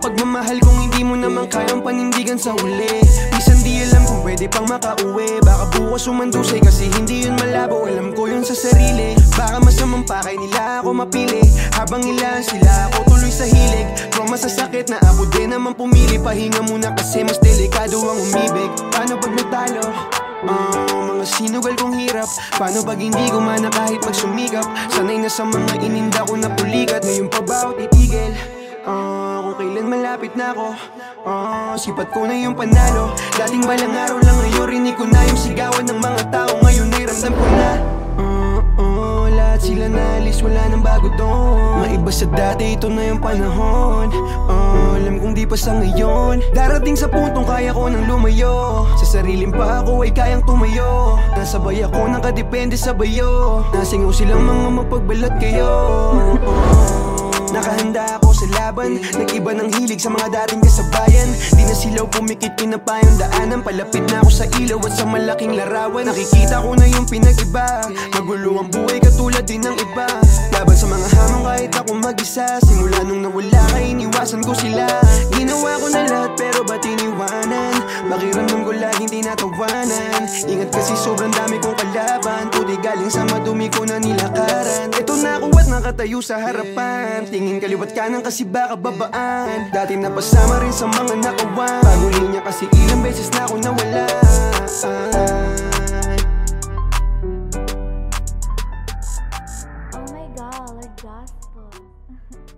pagmamahal kung hindi mo naman kayang panindigan sa huli. Minsan di alam kung pwede pang makauwi. Baka bukas umandusay kasi hindi yun malabo. Alam ko yun sa sarili. Baka masamang pakay nila ako mapili. Habang ilan sila ako tuloy sa hilig. Kung masasakit na ako din naman pumili. Pahinga muna kasi mas delikado ang umibig. Paano pag may talo? Ah, mga sinugal kong hirap. Paano pag hindi gumana kahit magsumikap Sanay na sa mga ininda ko na pulikat. Ngayon pa ba ako titigil? Malapit na ako. Ah, sipat ko na yung panalo. Dating balang araw lang ngayon rinig ko na yung sigawan ng mga tao. Ngayon ay ramdam ko na. Ah, ah, lahat sila naalis, wala nang bago doon. Maiba sa dati, ito na yung panahon. Ah, alam kong di pa sa ngayon. Darating sa puntong kaya ko nang lumayo. Sa sariling pa ako ay kayang tumayo. Nasabay ako, nakadepende sa bayo. Nasingaw silang mga mapagbalat kayo. Oh. Nakahanda ako sa laban Nag-iba ng hilig sa mga dating kasabayan. Di na silaw pumikit pinapayong daanan. Palapit na ako sa ilaw at sa malaking larawan. Nakikita ko na yung pinag-iba. Magulo ang buhay katulad din ng iba. Laban sa mga hamon kahit ako mag-isa. Simula nung nawala ka iniwasan ko sila. Ginawa ko na lahat pero ba't iniwanan? Makiramdam ko laging tinatawanan. Ingat kasi sobrang dami kong kalaban. Tuloy galing sa madumi ko na nilakaran nakatayo sa harapan. Tingin kaliwat kanan kasi baka babaan. Dati napasama rin sa mga nakawan. Paguli niya kasi ilang beses na ako nawala. Oh my God, like gospel.